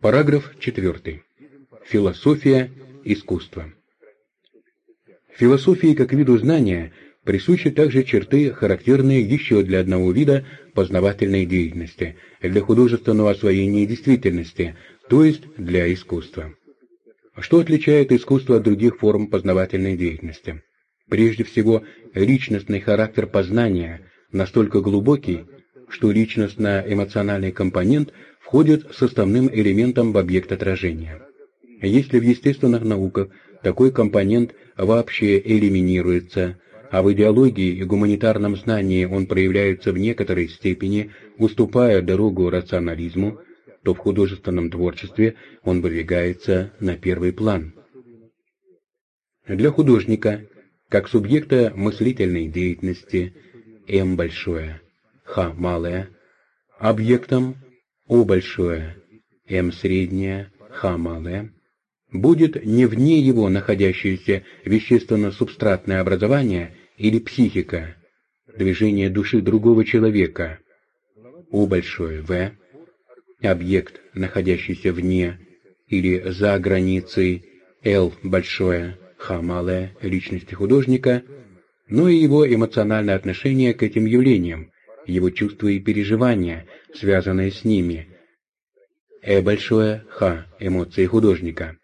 Параграф 4. Философия искусства. Философии как виду знания присущи также черты, характерные еще для одного вида познавательной деятельности, для художественного освоения действительности, то есть для искусства. Что отличает искусство от других форм познавательной деятельности? Прежде всего, личностный характер познания настолько глубокий, что личностно-эмоциональный компонент входит составным элементом в объект отражения. Если в естественных науках такой компонент вообще элиминируется, а в идеологии и гуманитарном знании он проявляется в некоторой степени, уступая дорогу рационализму, то в художественном творчестве он выдвигается на первый план. Для художника, как субъекта мыслительной деятельности, М большое, Х малое, объектом О большое, М среднее, Х малое, будет не вне его находящееся вещественно-субстратное образование или психика, движение души другого человека, У большое В, объект, находящийся вне или за границей Л большое, Х малое личности художника, но и его эмоциональное отношение к этим явлениям, его чувства и переживания, связанные с ними. Э большое, Х эмоции художника.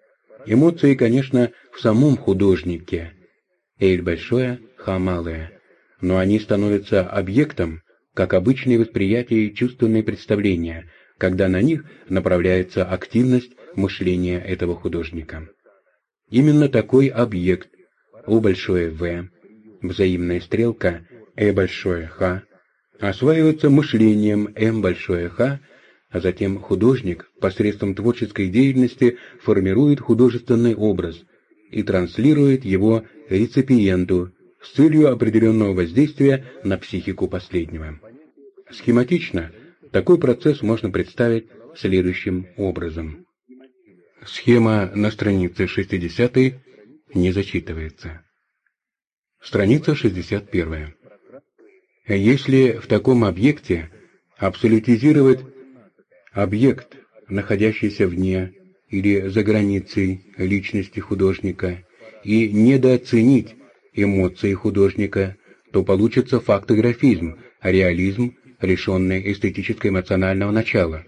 Эмоции, конечно, в самом художнике. Эль большое, Х малое. Но они становятся объектом, как обычные восприятия и чувственные представления, когда на них направляется активность мышления этого художника. Именно такой объект У большое В, взаимная стрелка Э большое Х, осваивается мышлением М большое Х, а затем художник посредством творческой деятельности формирует художественный образ и транслирует его реципиенту с целью определенного воздействия на психику последнего. Схематично такой процесс можно представить следующим образом. Схема на странице 60 не зачитывается. Страница 61. Если в таком объекте абсолютизировать объект, находящийся вне или за границей личности художника, и недооценить эмоции художника, то получится фактографизм, реализм, лишенный эстетическо-эмоционального начала.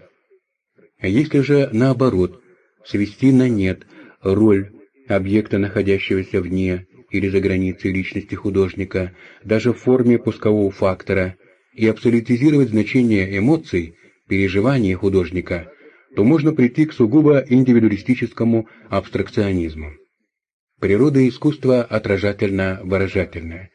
Если же, наоборот, свести на нет роль объекта, находящегося вне или за границей личности художника, даже в форме пускового фактора, и абсолютизировать значение эмоций, переживаний художника, то можно прийти к сугубо индивидуалистическому абстракционизму. Природа искусства отражательно-выражательная.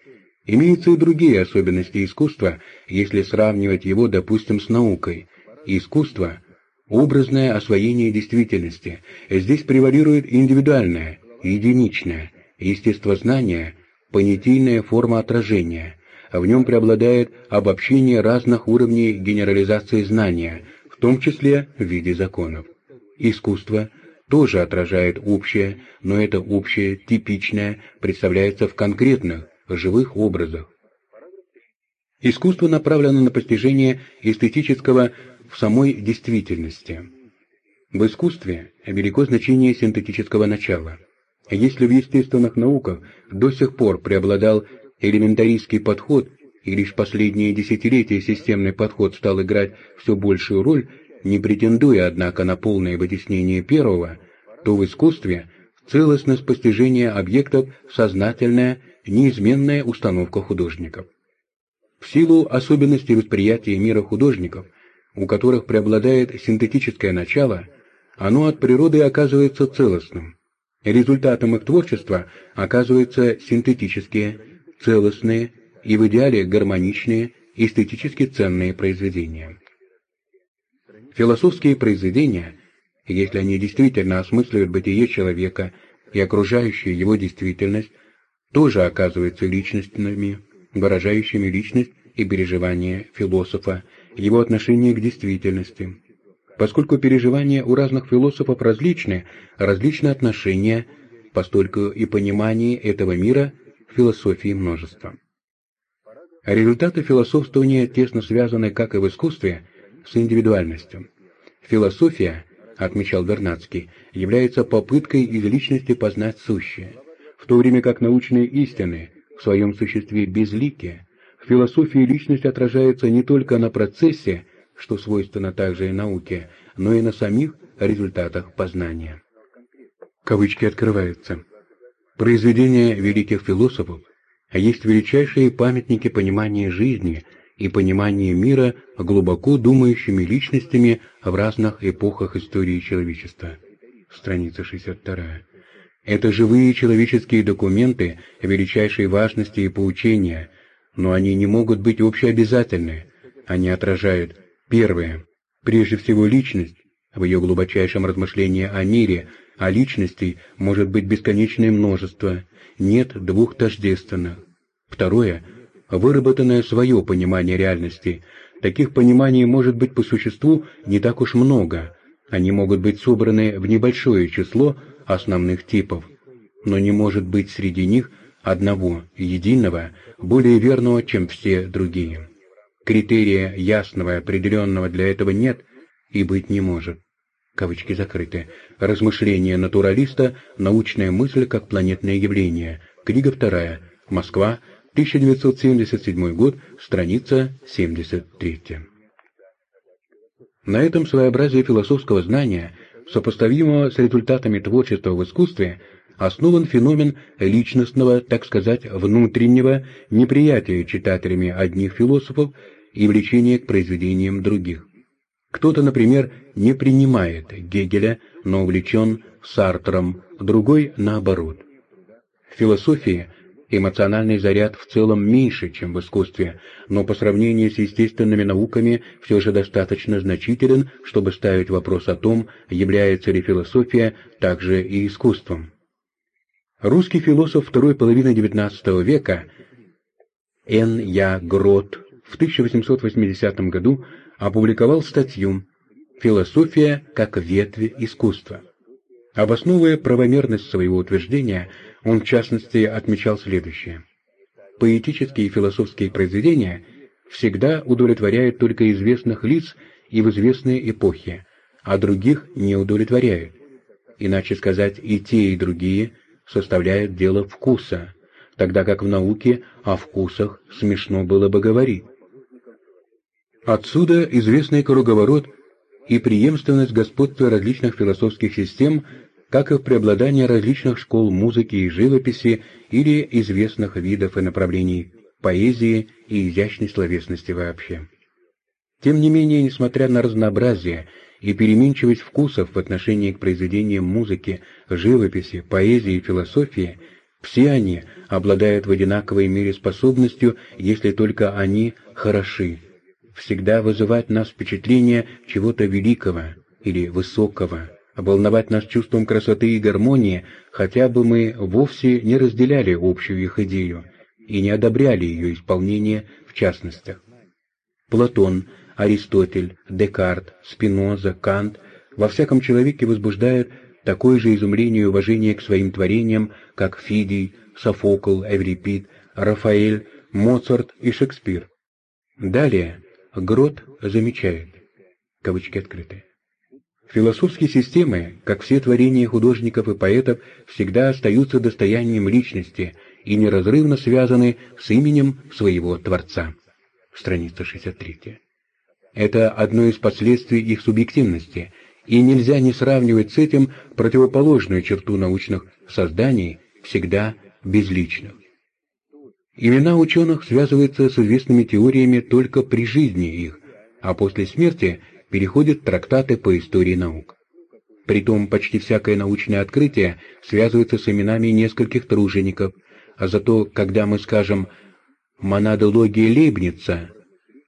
Имеются и другие особенности искусства, если сравнивать его, допустим, с наукой. Искусство – образное освоение действительности. Здесь превалирует индивидуальное, единичное, естествознание – понятийная форма отражения. В нем преобладает обобщение разных уровней генерализации знания, в том числе в виде законов. Искусство – тоже отражает общее, но это общее, типичное, представляется в конкретных, живых образах. Искусство направлено на постижение эстетического в самой действительности. В искусстве велико значение синтетического начала. Если в естественных науках до сих пор преобладал элементаристский подход, и лишь последние десятилетия системный подход стал играть все большую роль, не претендуя, однако, на полное вытеснение первого, то в искусстве целостность постижения объектов сознательная, неизменная установка художников. В силу особенностей восприятия мира художников, у которых преобладает синтетическое начало, оно от природы оказывается целостным. Результатом их творчества оказываются синтетические, целостные и в идеале гармоничные, эстетически ценные произведения. Философские произведения, если они действительно осмысливают бытие человека и окружающую его действительность, тоже оказываются личностными, выражающими личность и переживания философа, его отношение к действительности. Поскольку переживания у разных философов различны, различны отношения, постольку и понимание этого мира в философии множества. Результаты философствования тесно связаны, как и в искусстве, с индивидуальностью. Философия отмечал Вернадский, является попыткой из личности познать сущее, в то время как научные истины в своем существе безлики, в философии личность отражается не только на процессе, что свойственно также и науке, но и на самих результатах познания. Кавычки открываются. Произведения великих философов есть величайшие памятники понимания жизни и понимания мира глубоко думающими личностями в разных эпохах истории человечества. Страница 62. Это живые человеческие документы величайшей важности и поучения, но они не могут быть общеобязательны. Они отражают, первое, прежде всего личность, в ее глубочайшем размышлении о мире, а личностей может быть бесконечное множество, нет двух тождественных. Второе – выработанное свое понимание реальности. Таких пониманий может быть по существу не так уж много. Они могут быть собраны в небольшое число основных типов, но не может быть среди них одного, единого, более верного, чем все другие. Критерия ясного и определенного для этого нет и быть не может. Кавычки закрыты, размышления натуралиста, научная мысль как планетное явление, книга вторая, Москва, 1977 год, страница 73. На этом своеобразие философского знания, сопоставимого с результатами творчества в искусстве, основан феномен личностного, так сказать, внутреннего неприятия читателями одних философов и влечения к произведениям других. Кто-то, например, не принимает Гегеля, но увлечен Сартром, другой наоборот. В философии эмоциональный заряд в целом меньше, чем в искусстве, но по сравнению с естественными науками все же достаточно значителен, чтобы ставить вопрос о том, является ли философия также и искусством. Русский философ второй половины XIX века Н. Я. Грот в 1880 году опубликовал статью «Философия как ветви искусства». Обосновывая правомерность своего утверждения, он в частности отмечал следующее. Поэтические и философские произведения всегда удовлетворяют только известных лиц и в известные эпохи, а других не удовлетворяют. Иначе сказать, и те, и другие составляют дело вкуса, тогда как в науке о вкусах смешно было бы говорить. Отсюда известный круговорот и преемственность господства различных философских систем, как и в преобладании различных школ музыки и живописи или известных видов и направлений поэзии и изящной словесности вообще. Тем не менее, несмотря на разнообразие и переменчивость вкусов в отношении к произведениям музыки, живописи, поэзии и философии, все они обладают в одинаковой мере способностью, если только они хороши, всегда вызывать нас впечатление чего-то великого или высокого, волновать нас чувством красоты и гармонии, хотя бы мы вовсе не разделяли общую их идею и не одобряли ее исполнение в частностях. Платон, Аристотель, Декарт, Спиноза, Кант во всяком человеке возбуждают такое же изумление и уважение к своим творениям, как Фидий, Софокл, Эврипид, Рафаэль, Моцарт и Шекспир. Далее Грот замечает, кавычки открыты, Философские системы, как все творения художников и поэтов, всегда остаются достоянием личности и неразрывно связаны с именем своего Творца. Страница 63. Это одно из последствий их субъективности, и нельзя не сравнивать с этим противоположную черту научных созданий, всегда безличных. Имена ученых связываются с известными теориями только при жизни их, а после смерти переходят трактаты по истории наук. Притом почти всякое научное открытие связывается с именами нескольких тружеников, а зато, когда мы скажем «монадология Лейбница»,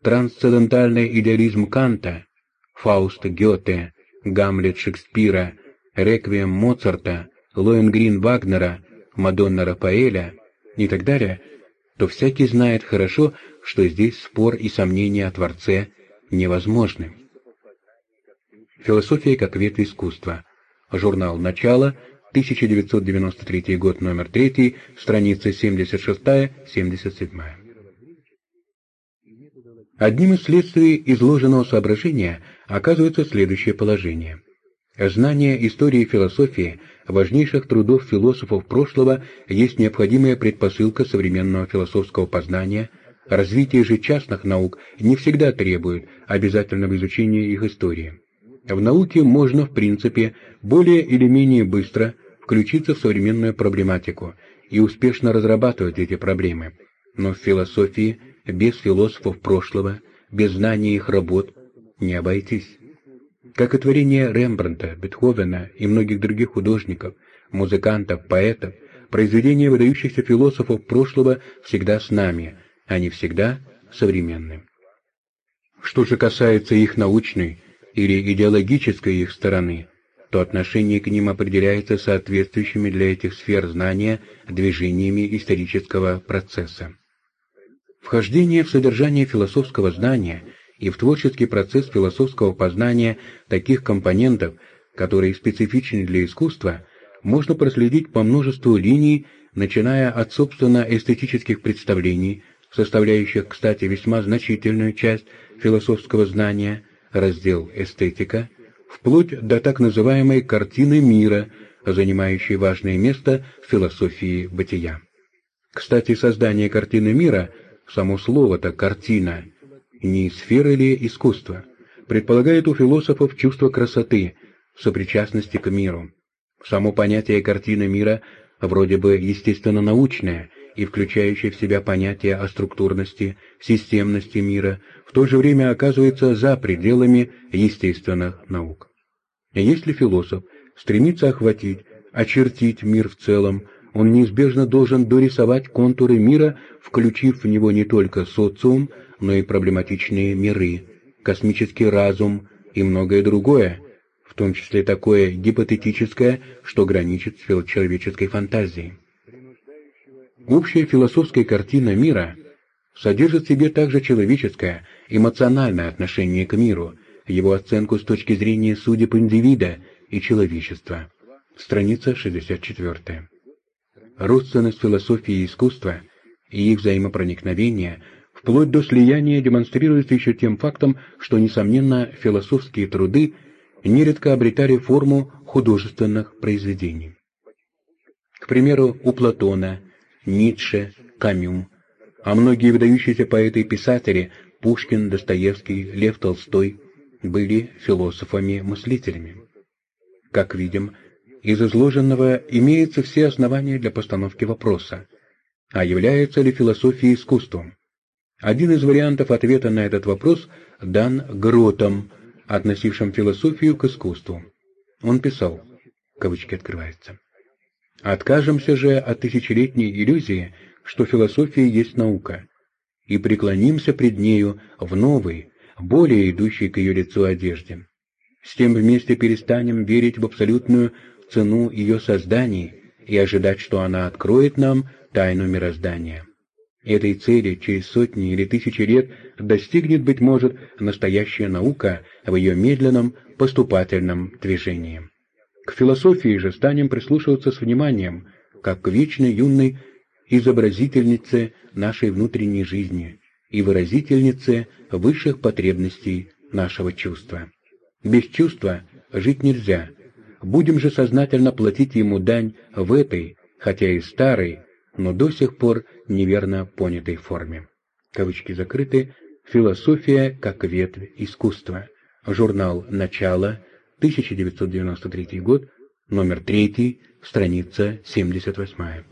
«трансцендентальный идеализм Канта», «Фауст Гёте», «Гамлет Шекспира», «Реквием Моцарта», «Лоенгрин Вагнера», «Мадонна Рафаэля» и так далее – то всякий знает хорошо, что здесь спор и сомнения о Творце невозможны. Философия как ветвь искусства. Журнал «Начало», 1993 год, номер 3, страница 76-77. Одним из следствий изложенного соображения оказывается следующее положение. Знание истории и философии, важнейших трудов философов прошлого, есть необходимая предпосылка современного философского познания, развитие же частных наук не всегда требует обязательного изучения их истории. В науке можно, в принципе, более или менее быстро включиться в современную проблематику и успешно разрабатывать эти проблемы, но в философии без философов прошлого, без знания их работ не обойтись. Как и творения Рембрандта, Бетховена и многих других художников, музыкантов, поэтов, произведения выдающихся философов прошлого всегда с нами, а не всегда современны. Что же касается их научной или идеологической их стороны, то отношение к ним определяется соответствующими для этих сфер знания движениями исторического процесса. Вхождение в содержание философского знания – и в творческий процесс философского познания таких компонентов, которые специфичны для искусства, можно проследить по множеству линий, начиная от собственно эстетических представлений, составляющих, кстати, весьма значительную часть философского знания, раздел «Эстетика», вплоть до так называемой «картины мира», занимающей важное место в философии бытия. Кстати, создание картины мира, само слово-то «картина», не сфера ли искусства, предполагает у философов чувство красоты, сопричастности к миру. Само понятие картины мира вроде бы естественно-научное и включающее в себя понятие о структурности, системности мира, в то же время оказывается за пределами естественных наук. Если философ стремится охватить, очертить мир в целом, он неизбежно должен дорисовать контуры мира, включив в него не только социум, но и проблематичные миры, космический разум и многое другое, в том числе такое гипотетическое, что граничит с человеческой фантазией. Общая философская картина мира содержит в себе также человеческое, эмоциональное отношение к миру, его оценку с точки зрения судеб индивида и человечества. Страница 64. Родственность философии и искусства и их взаимопроникновение – вплоть до слияния демонстрируется еще тем фактом, что, несомненно, философские труды нередко обретали форму художественных произведений. К примеру, у Платона, Ницше, Камю, а многие выдающиеся поэты и писатели Пушкин, Достоевский, Лев Толстой были философами-мыслителями. Как видим, из изложенного имеются все основания для постановки вопроса, а является ли философия искусством? Один из вариантов ответа на этот вопрос дан Гротом, относившим философию к искусству. Он писал, кавычки открываются, «Откажемся же от тысячелетней иллюзии, что философия есть наука, и преклонимся пред нею в новой, более идущей к ее лицу одежде. С тем вместе перестанем верить в абсолютную цену ее созданий и ожидать, что она откроет нам тайну мироздания. Этой цели через сотни или тысячи лет достигнет, быть может, настоящая наука в ее медленном поступательном движении. К философии же станем прислушиваться с вниманием, как к вечной юной изобразительнице нашей внутренней жизни и выразительнице высших потребностей нашего чувства. Без чувства жить нельзя. Будем же сознательно платить ему дань в этой, хотя и старой, но до сих пор неверно понятой форме. Кавычки закрыты. Философия как ветвь искусства. Журнал «Начало», 1993 год, номер 3, страница 78.